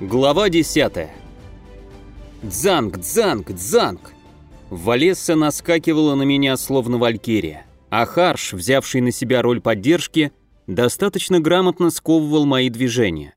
Глава 10. Дзанг, дзанг, дзанг. Валесса наскакивала на меня словно валькирия, а Харш, взявший на себя роль поддержки, достаточно грамотно сковывал мои движения.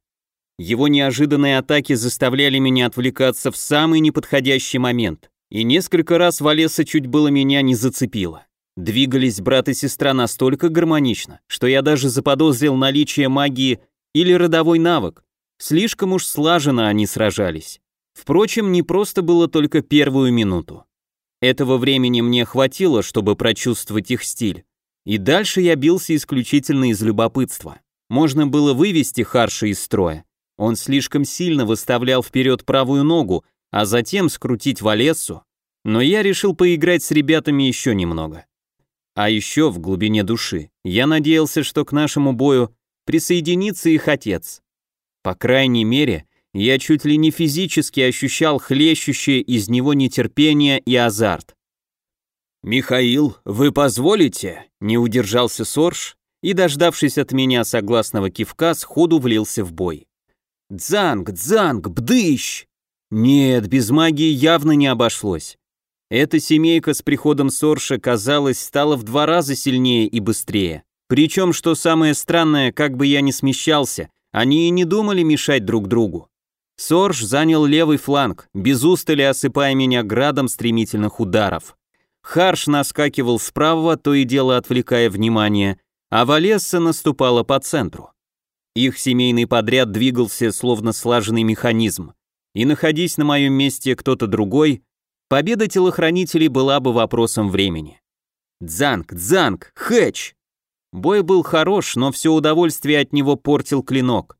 Его неожиданные атаки заставляли меня отвлекаться в самый неподходящий момент, и несколько раз Валесса чуть было меня не зацепила. Двигались брат и сестра настолько гармонично, что я даже заподозрил наличие магии или родовой навык, Слишком уж слаженно они сражались. Впрочем, не просто было только первую минуту. Этого времени мне хватило, чтобы прочувствовать их стиль. И дальше я бился исключительно из любопытства. Можно было вывести Харша из строя. Он слишком сильно выставлял вперед правую ногу, а затем скрутить Валессу. Но я решил поиграть с ребятами еще немного. А еще в глубине души я надеялся, что к нашему бою присоединится их отец. По крайней мере, я чуть ли не физически ощущал хлещущее из него нетерпение и азарт. «Михаил, вы позволите?» — не удержался Сорж и, дождавшись от меня согласного кивка, сходу влился в бой. «Дзанг, дзанг, бдыщ!» Нет, без магии явно не обошлось. Эта семейка с приходом Сорша, казалось, стала в два раза сильнее и быстрее. Причем, что самое странное, как бы я ни смещался, они и не думали мешать друг другу. Сорж занял левый фланг, без устали осыпая меня градом стремительных ударов. Харш наскакивал справа, то и дело отвлекая внимание, а Валесса наступала по центру. Их семейный подряд двигался словно слаженный механизм, и находясь на моем месте кто-то другой, победа телохранителей была бы вопросом времени. Дзанг, дзанг, хэч! Бой был хорош, но все удовольствие от него портил клинок.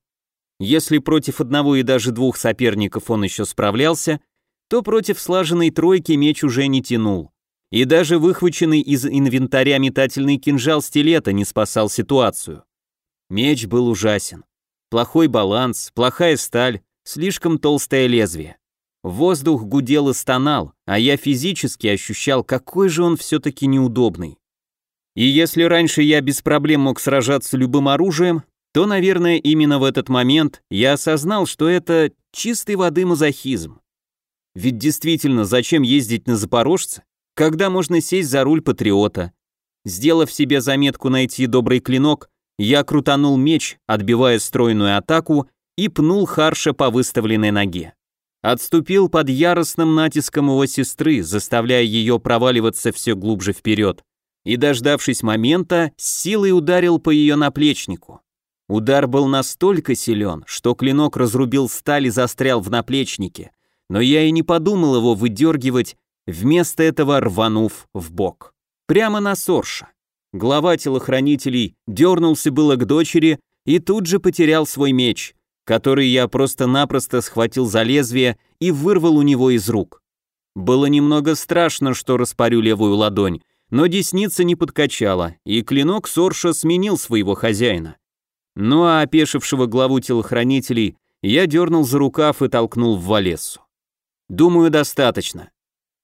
Если против одного и даже двух соперников он еще справлялся, то против слаженной тройки меч уже не тянул. И даже выхваченный из инвентаря метательный кинжал стилета не спасал ситуацию. Меч был ужасен. Плохой баланс, плохая сталь, слишком толстое лезвие. Воздух гудел и стонал, а я физически ощущал, какой же он все-таки неудобный. И если раньше я без проблем мог сражаться любым оружием, то, наверное, именно в этот момент я осознал, что это чистой воды мазохизм. Ведь действительно, зачем ездить на Запорожце, когда можно сесть за руль патриота? Сделав себе заметку найти добрый клинок, я крутанул меч, отбивая стройную атаку, и пнул Харша по выставленной ноге. Отступил под яростным натиском его сестры, заставляя ее проваливаться все глубже вперед и, дождавшись момента, с силой ударил по ее наплечнику. Удар был настолько силен, что клинок разрубил сталь и застрял в наплечнике, но я и не подумал его выдергивать, вместо этого рванув в бок. Прямо на Сорша. Глава телохранителей дернулся было к дочери и тут же потерял свой меч, который я просто-напросто схватил за лезвие и вырвал у него из рук. Было немного страшно, что распорю левую ладонь, но десница не подкачала, и клинок Сорша сменил своего хозяина. Ну а опешившего главу телохранителей я дернул за рукав и толкнул в Валессу. Думаю, достаточно.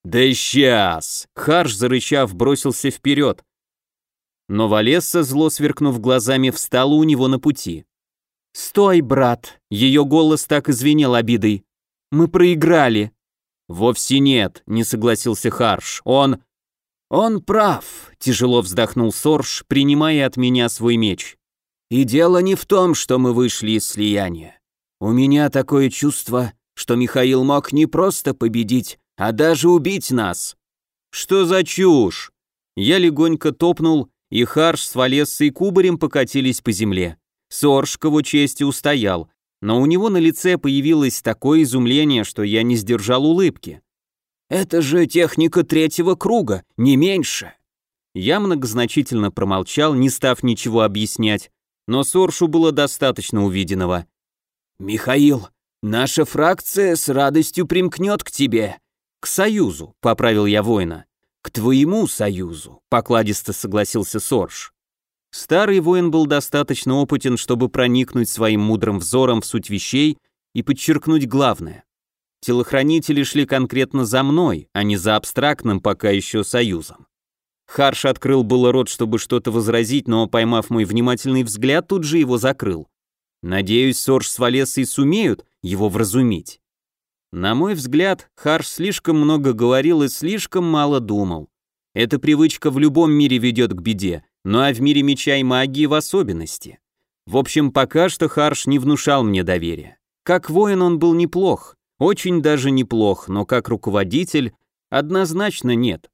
Да сейчас! Харш, зарычав, бросился вперед. Но Валесса, зло сверкнув глазами, встала у него на пути. «Стой, брат!» Ее голос так извинел обидой. «Мы проиграли!» «Вовсе нет», — не согласился Харш. «Он...» «Он прав», — тяжело вздохнул Сорж, принимая от меня свой меч. «И дело не в том, что мы вышли из слияния. У меня такое чувство, что Михаил мог не просто победить, а даже убить нас». «Что за чушь?» Я легонько топнул, и Харш с Валессой кубарем покатились по земле. Сорж, к его чести, устоял, но у него на лице появилось такое изумление, что я не сдержал улыбки. Это же техника третьего круга, не меньше. Я многозначительно промолчал, не став ничего объяснять, но Соршу было достаточно увиденного. «Михаил, наша фракция с радостью примкнет к тебе». «К союзу», — поправил я воина. «К твоему союзу», — покладисто согласился Сорж. Старый воин был достаточно опытен, чтобы проникнуть своим мудрым взором в суть вещей и подчеркнуть главное. Телохранители шли конкретно за мной, а не за абстрактным пока еще союзом. Харш открыл было рот, чтобы что-то возразить, но, поймав мой внимательный взгляд, тут же его закрыл. Надеюсь, Сорж с Валесой сумеют его вразумить. На мой взгляд, Харш слишком много говорил и слишком мало думал. Эта привычка в любом мире ведет к беде, ну а в мире меча и магии в особенности. В общем, пока что Харш не внушал мне доверия. Как воин он был неплох, очень даже неплох, но как руководитель однозначно нет.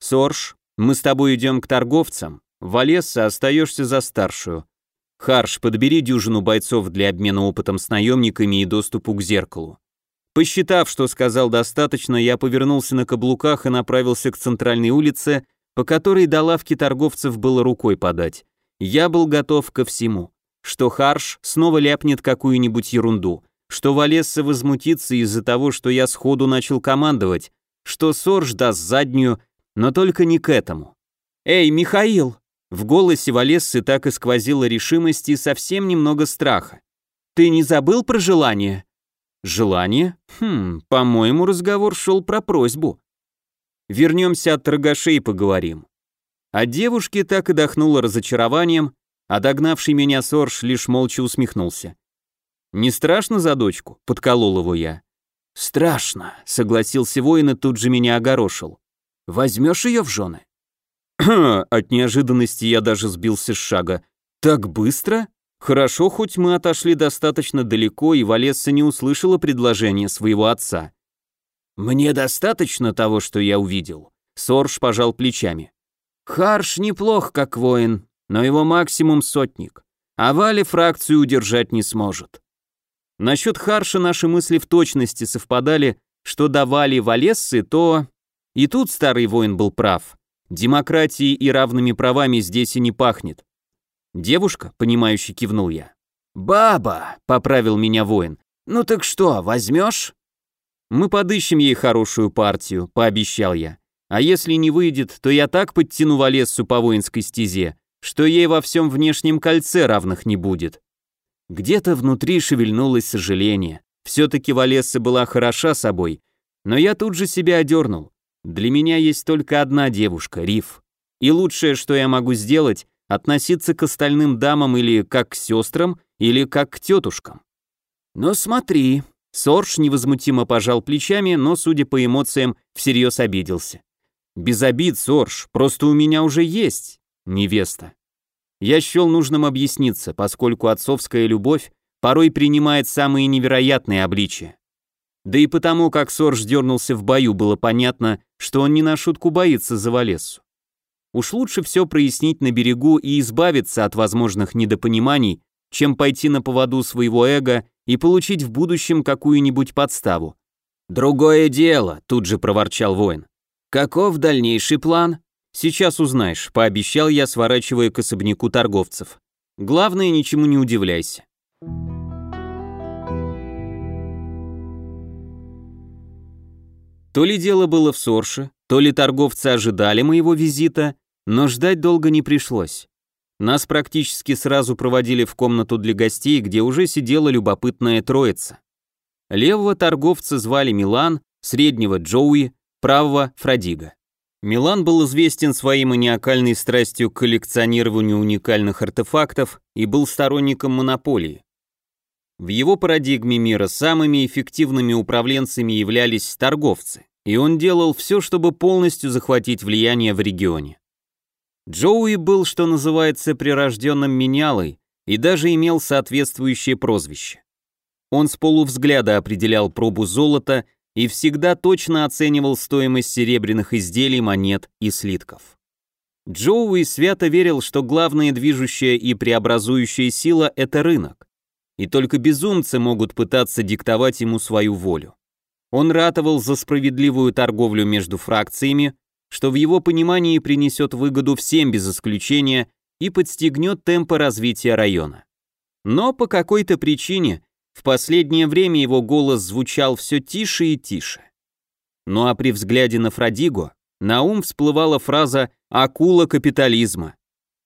Сорж, мы с тобой идем к торговцам. Валесса, остаешься за старшую. Харш, подбери дюжину бойцов для обмена опытом с наемниками и доступу к зеркалу. Посчитав, что сказал достаточно, я повернулся на каблуках и направился к центральной улице, по которой до лавки торговцев было рукой подать. Я был готов ко всему. Что Харш снова ляпнет какую-нибудь ерунду, что Валесса возмутится из-за того, что я сходу начал командовать, что Сорж даст заднюю, но только не к этому. «Эй, Михаил!» В голосе Валессы так и сквозила решимость и совсем немного страха. «Ты не забыл про желание?» «Желание? Хм, по-моему, разговор шел про просьбу. Вернемся от торгашей поговорим». А девушке так и дохнуло разочарованием, а догнавший меня Сорж лишь молча усмехнулся. «Не страшно за дочку?» — подколол его я. «Страшно», — согласился воин и тут же меня огорошил. «Возьмешь ее в жены?» От неожиданности я даже сбился с шага. «Так быстро?» Хорошо, хоть мы отошли достаточно далеко, и Валесса не услышала предложение своего отца. «Мне достаточно того, что я увидел», — Сорж пожал плечами. «Харш неплох как воин, но его максимум сотник, а Вали фракцию удержать не сможет». Насчет Харша наши мысли в точности совпадали, что давали Валессы, то... И тут старый воин был прав. Демократией и равными правами здесь и не пахнет. «Девушка?» — понимающе кивнул я. «Баба!» — поправил меня воин. «Ну так что, возьмешь?» «Мы подыщем ей хорошую партию», — пообещал я. «А если не выйдет, то я так подтяну Валессу по воинской стезе, что ей во всем внешнем кольце равных не будет». Где-то внутри шевельнулось сожаление. Все-таки Валесса была хороша собой, но я тут же себя одернул. Для меня есть только одна девушка, Риф. И лучшее, что я могу сделать, относиться к остальным дамам или как к сестрам, или как к тетушкам. Но смотри, Сорж невозмутимо пожал плечами, но, судя по эмоциям, всерьез обиделся. Без обид, Сорж, просто у меня уже есть невеста. Я счел нужным объясниться, поскольку отцовская любовь порой принимает самые невероятные обличия. Да и потому, как Сорж дернулся в бою, было понятно, что он не на шутку боится за Валессу. Уж лучше все прояснить на берегу и избавиться от возможных недопониманий, чем пойти на поводу своего эго и получить в будущем какую-нибудь подставу. «Другое дело», — тут же проворчал воин. «Каков дальнейший план?» «Сейчас узнаешь», — пообещал я, сворачивая к особняку торговцев. «Главное, ничему не удивляйся». То ли дело было в Сорше, то ли торговцы ожидали моего визита, но ждать долго не пришлось. Нас практически сразу проводили в комнату для гостей, где уже сидела любопытная троица. Левого торговца звали Милан, среднего Джоуи, правого Фрадига. Милан был известен своей маниакальной страстью к коллекционированию уникальных артефактов и был сторонником монополии. В его парадигме мира самыми эффективными управленцами являлись торговцы, и он делал все, чтобы полностью захватить влияние в регионе. Джоуи был, что называется, прирожденным менялой и даже имел соответствующее прозвище. Он с полувзгляда определял пробу золота и всегда точно оценивал стоимость серебряных изделий, монет и слитков. Джоуи свято верил, что главная движущая и преобразующая сила – это рынок, и только безумцы могут пытаться диктовать ему свою волю. Он ратовал за справедливую торговлю между фракциями, что в его понимании принесет выгоду всем без исключения и подстегнет темпы развития района. Но по какой-то причине в последнее время его голос звучал все тише и тише. Ну а при взгляде на Фрадиго на ум всплывала фраза «акула капитализма».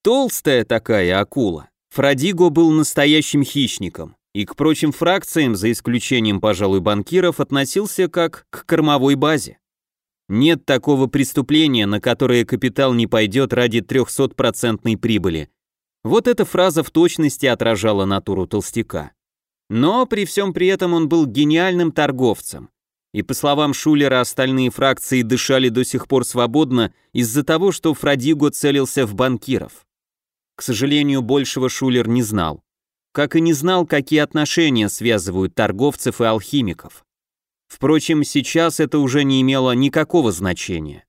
Толстая такая акула. Фрадиго был настоящим хищником и к прочим фракциям, за исключением, пожалуй, банкиров, относился как к кормовой базе. Нет такого преступления, на которое капитал не пойдет ради 300% прибыли. Вот эта фраза в точности отражала натуру толстяка. Но при всем при этом он был гениальным торговцем. И по словам Шулера, остальные фракции дышали до сих пор свободно из-за того, что Фрадиго целился в банкиров. К сожалению, большего Шулер не знал. Как и не знал, какие отношения связывают торговцев и алхимиков. Впрочем, сейчас это уже не имело никакого значения.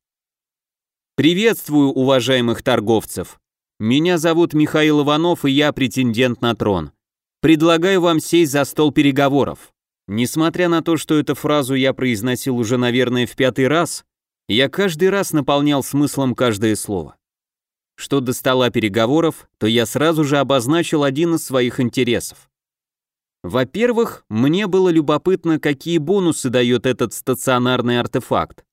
Приветствую, уважаемых торговцев. Меня зовут Михаил Иванов, и я претендент на трон. Предлагаю вам сесть за стол переговоров. Несмотря на то, что эту фразу я произносил уже, наверное, в пятый раз, я каждый раз наполнял смыслом каждое слово. Что до стола переговоров, то я сразу же обозначил один из своих интересов. Во-первых, мне было любопытно, какие бонусы дает этот стационарный артефакт.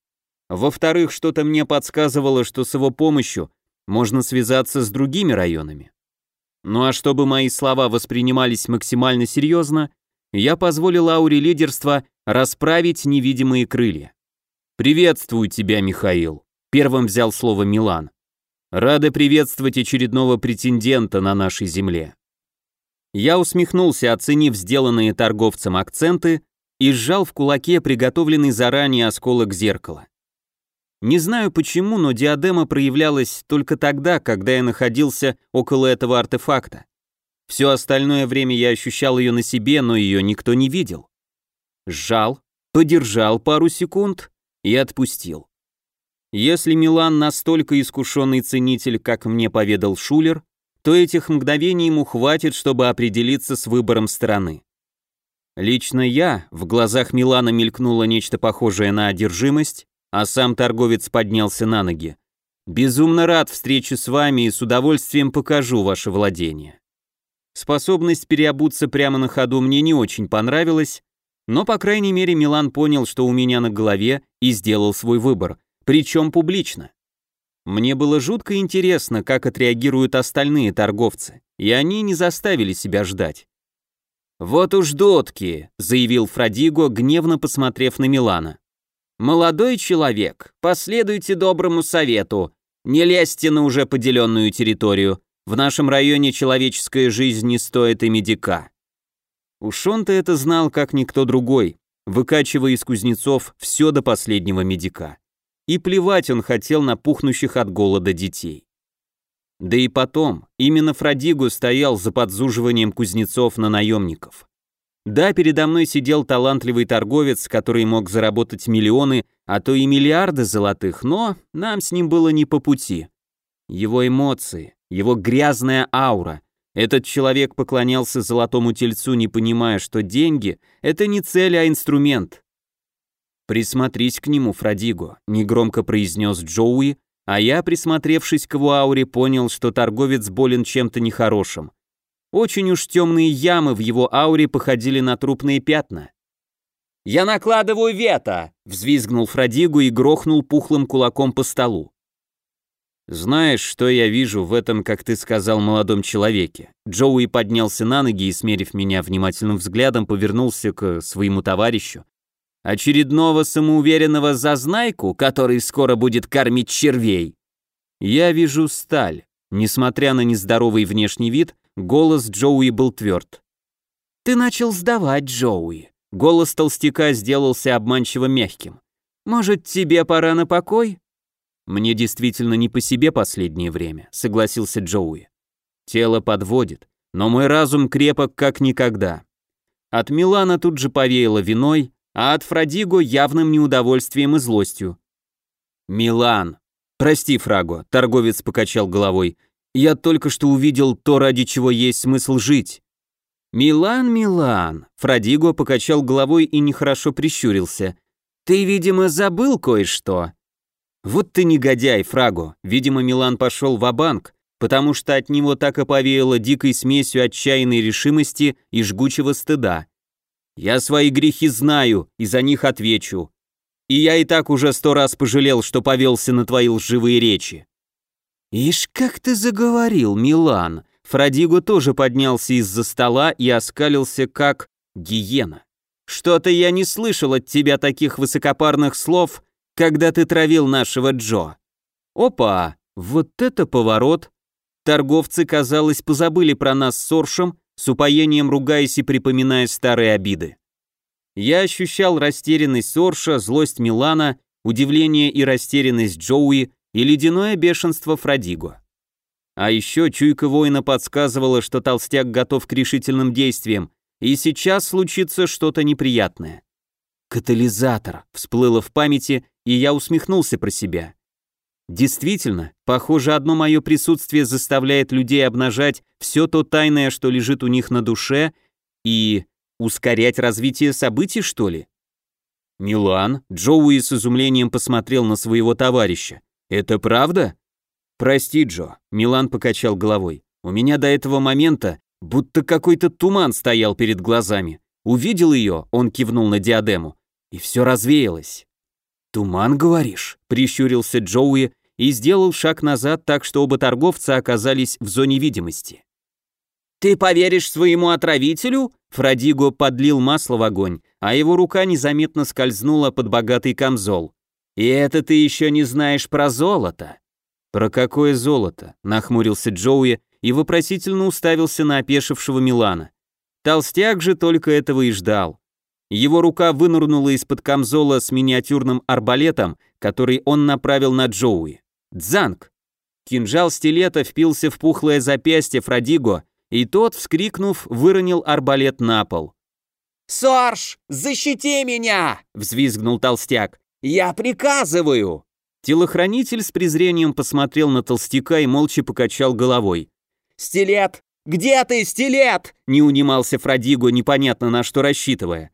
Во-вторых, что-то мне подсказывало, что с его помощью можно связаться с другими районами. Ну а чтобы мои слова воспринимались максимально серьезно, я позволил ауре лидерства расправить невидимые крылья. «Приветствую тебя, Михаил», — первым взял слово Милан. «Рады приветствовать очередного претендента на нашей земле». Я усмехнулся, оценив сделанные торговцем акценты, и сжал в кулаке приготовленный заранее осколок зеркала. Не знаю почему, но диадема проявлялась только тогда, когда я находился около этого артефакта. Все остальное время я ощущал ее на себе, но ее никто не видел. Сжал, подержал пару секунд и отпустил. Если Милан настолько искушенный ценитель, как мне поведал Шулер, то этих мгновений ему хватит, чтобы определиться с выбором стороны. Лично я, в глазах Милана мелькнуло нечто похожее на одержимость, а сам торговец поднялся на ноги. «Безумно рад встрече с вами и с удовольствием покажу ваше владение». Способность переобуться прямо на ходу мне не очень понравилась, но, по крайней мере, Милан понял, что у меня на голове и сделал свой выбор, причем публично. Мне было жутко интересно, как отреагируют остальные торговцы, и они не заставили себя ждать. «Вот уж дотки», — заявил Фрадиго, гневно посмотрев на Милана. «Молодой человек, последуйте доброму совету, не лезьте на уже поделенную территорию, в нашем районе человеческая жизнь не стоит и медика». Уж он-то это знал, как никто другой, выкачивая из кузнецов все до последнего медика. И плевать он хотел на пухнущих от голода детей. Да и потом, именно Фрадигу стоял за подзуживанием кузнецов на наемников. Да, передо мной сидел талантливый торговец, который мог заработать миллионы, а то и миллиарды золотых, но нам с ним было не по пути. Его эмоции, его грязная аура. Этот человек поклонялся золотому тельцу, не понимая, что деньги — это не цель, а инструмент. «Присмотрись к нему, Фрадиго», — негромко произнес Джоуи, а я, присмотревшись к его ауре, понял, что торговец болен чем-то нехорошим. Очень уж темные ямы в его ауре походили на трупные пятна. «Я накладываю вето!» — взвизгнул Фрадигу и грохнул пухлым кулаком по столу. «Знаешь, что я вижу в этом, как ты сказал, молодом человеке?» Джоуи поднялся на ноги и, смерив меня внимательным взглядом, повернулся к своему товарищу. «Очередного самоуверенного зазнайку, который скоро будет кормить червей?» «Я вижу сталь». Несмотря на нездоровый внешний вид, Голос Джоуи был тверд. «Ты начал сдавать, Джоуи». Голос толстяка сделался обманчиво мягким. «Может, тебе пора на покой?» «Мне действительно не по себе последнее время», — согласился Джоуи. «Тело подводит, но мой разум крепок как никогда». От Милана тут же повеяло виной, а от Фрадиго явным неудовольствием и злостью. «Милан!» «Прости, Фраго», — торговец покачал головой, я только что увидел то, ради чего есть смысл жить. Милан, Милан, Фрадиго покачал головой и нехорошо прищурился. Ты, видимо, забыл кое-что. Вот ты негодяй, Фраго. Видимо, Милан пошел в банк потому что от него так и повеяло дикой смесью отчаянной решимости и жгучего стыда. Я свои грехи знаю и за них отвечу. И я и так уже сто раз пожалел, что повелся на твои лживые речи. «Ишь, как ты заговорил, Милан!» Фрадиго тоже поднялся из-за стола и оскалился, как гиена. «Что-то я не слышал от тебя таких высокопарных слов, когда ты травил нашего Джо». «Опа, вот это поворот!» торговцы, казалось, позабыли про нас с Соршем, с упоением ругаясь и припоминая старые обиды. Я ощущал растерянность Сорша, злость Милана, удивление и растерянность Джоуи и ледяное бешенство Фрадиго. А еще чуйка воина подсказывала, что толстяк готов к решительным действиям, и сейчас случится что-то неприятное. «Катализатор» всплыло в памяти, и я усмехнулся про себя. Действительно, похоже, одно мое присутствие заставляет людей обнажать все то тайное, что лежит у них на душе, и ускорять развитие событий, что ли? Милан, Джоуи с изумлением посмотрел на своего товарища. «Это правда?» «Прости, Джо», — Милан покачал головой. «У меня до этого момента будто какой-то туман стоял перед глазами. Увидел ее, он кивнул на диадему, и все развеялось. «Туман, говоришь?» — прищурился Джоуи и сделал шаг назад так, что оба торговца оказались в зоне видимости. «Ты поверишь своему отравителю?» Фрадиго подлил масло в огонь, а его рука незаметно скользнула под богатый камзол. «И это ты еще не знаешь про золото?» «Про какое золото?» — нахмурился Джоуи и вопросительно уставился на опешившего Милана. Толстяк же только этого и ждал. Его рука вынырнула из-под камзола с миниатюрным арбалетом, который он направил на Джоуи. Дзанг! Кинжал стилета впился в пухлое запястье Фрадиго, и тот, вскрикнув, выронил арбалет на пол. «Сорж, защити меня!» — взвизгнул толстяк. «Я приказываю!» Телохранитель с презрением посмотрел на толстяка и молча покачал головой. «Стилет! Где ты, стилет?» — не унимался Фрадиго, непонятно на что рассчитывая.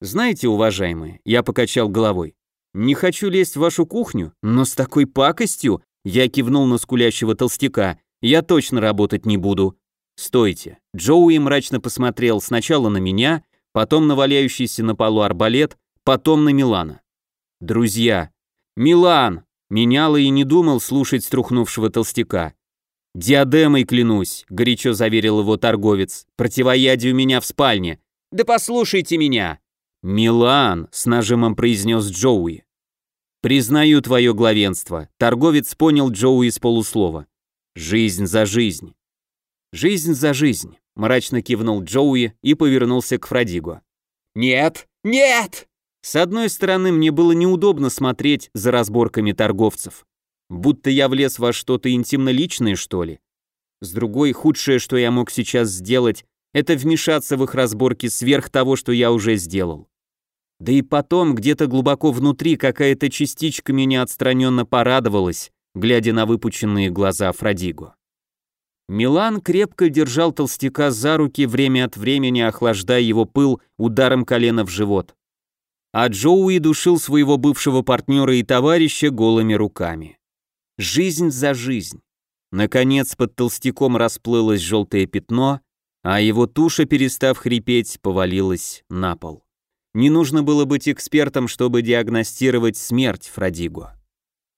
«Знаете, уважаемые», — я покачал головой, «не хочу лезть в вашу кухню, но с такой пакостью...» Я кивнул на скулящего толстяка. «Я точно работать не буду». «Стойте». Джоуи мрачно посмотрел сначала на меня, потом на валяющийся на полу арбалет, потом на Милана. «Друзья». «Милан!» Меняла и не думал слушать струхнувшего толстяка. «Диадемой клянусь», — горячо заверил его торговец. «Противоядие у меня в спальне». «Да послушайте меня!» «Милан», — с нажимом произнес Джоуи. «Признаю твое главенство», — торговец понял Джоуи с полуслова. «Жизнь за жизнь». «Жизнь за жизнь», — мрачно кивнул Джоуи и повернулся к Фрадиго. «Нет! Нет!» С одной стороны, мне было неудобно смотреть за разборками торговцев. Будто я влез во что-то интимно-личное, что ли. С другой, худшее, что я мог сейчас сделать, это вмешаться в их разборки сверх того, что я уже сделал. Да и потом, где-то глубоко внутри, какая-то частичка меня отстраненно порадовалась, глядя на выпученные глаза Фрадиго. Милан крепко держал толстяка за руки, время от времени охлаждая его пыл ударом колена в живот. А Джоуи душил своего бывшего партнера и товарища голыми руками. Жизнь за жизнь. Наконец под толстяком расплылось желтое пятно, а его туша, перестав хрипеть, повалилась на пол. Не нужно было быть экспертом, чтобы диагностировать смерть Фрадиго.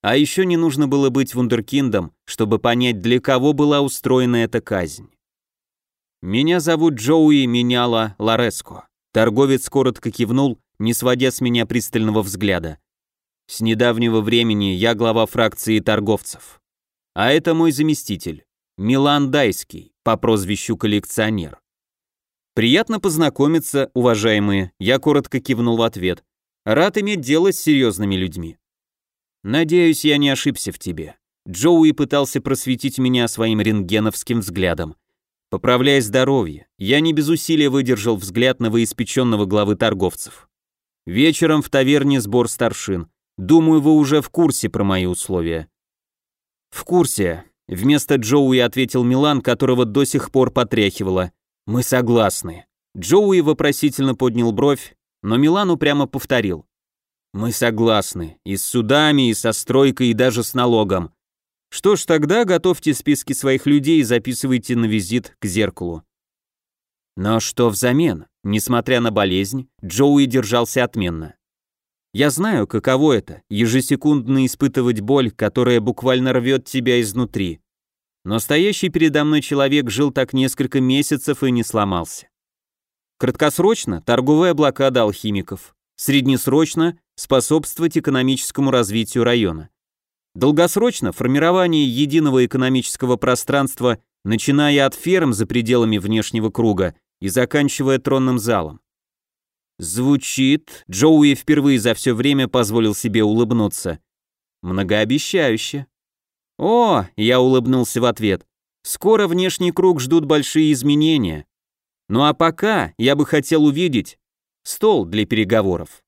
А еще не нужно было быть вундеркиндом, чтобы понять, для кого была устроена эта казнь. «Меня зовут Джоуи Меняла Лареско». Торговец коротко кивнул, не сводя с меня пристального взгляда. «С недавнего времени я глава фракции торговцев. А это мой заместитель, Милан Дайский, по прозвищу коллекционер. «Приятно познакомиться, уважаемые», я коротко кивнул в ответ. «Рад иметь дело с серьезными людьми». «Надеюсь, я не ошибся в тебе». Джоуи пытался просветить меня своим рентгеновским взглядом. Поправляя здоровье, я не без усилия выдержал взгляд новоиспеченного главы торговцев. Вечером в таверне сбор старшин. Думаю, вы уже в курсе про мои условия. В курсе. Вместо Джоуи ответил Милан, которого до сих пор потряхивало. «Мы согласны». Джоуи вопросительно поднял бровь, но Милан прямо повторил. «Мы согласны. И с судами, и со стройкой, и даже с налогом. Что ж, тогда готовьте списки своих людей и записывайте на визит к зеркалу». Но что взамен? Несмотря на болезнь, Джоуи держался отменно. Я знаю, каково это, ежесекундно испытывать боль, которая буквально рвет тебя изнутри. Но стоящий передо мной человек жил так несколько месяцев и не сломался. Краткосрочно – торговая блокада алхимиков. Среднесрочно – способствовать экономическому развитию района. Долгосрочно формирование единого экономического пространства, начиная от ферм за пределами внешнего круга и заканчивая тронным залом. Звучит, Джоуи впервые за все время позволил себе улыбнуться. Многообещающе. О, я улыбнулся в ответ. Скоро внешний круг ждут большие изменения. Ну а пока я бы хотел увидеть стол для переговоров.